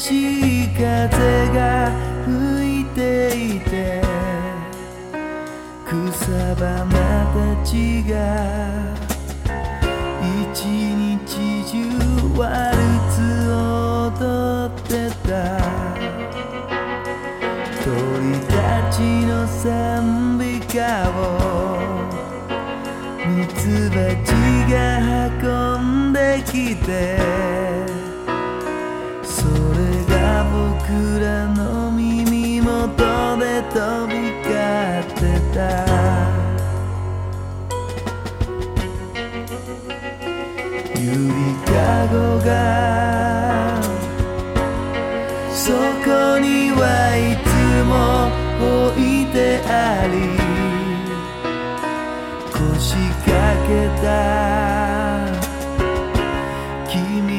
しい風が吹いていて草花たちが一日中ワルツを踊ってた。鳥たちの賛美歌をミツバチが運んできて桜の耳元で飛び交ってた。ゆりかごがそこにはいつも置いてあり。腰掛けた。君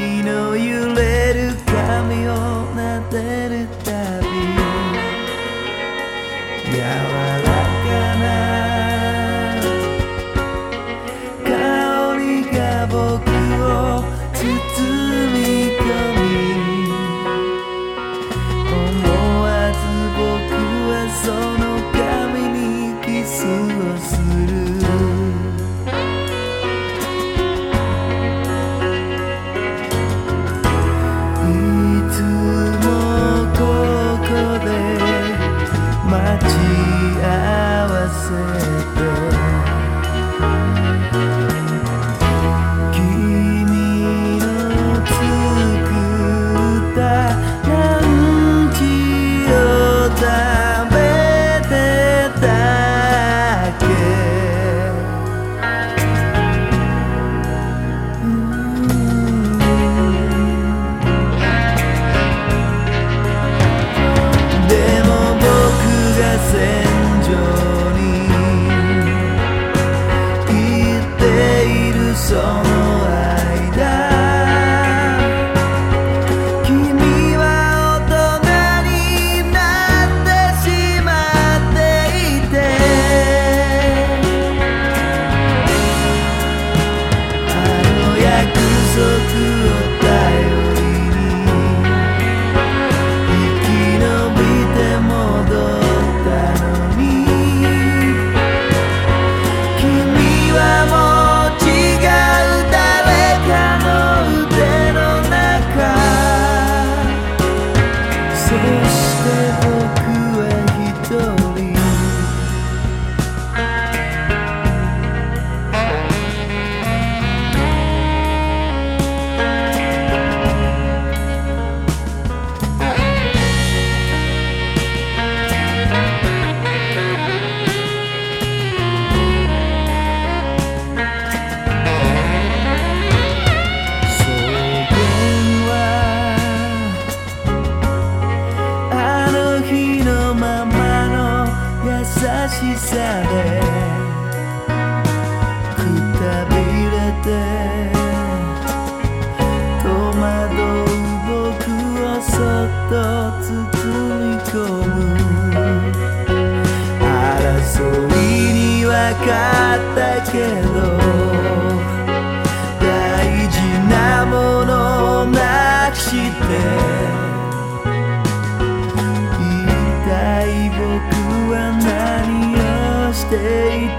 never stay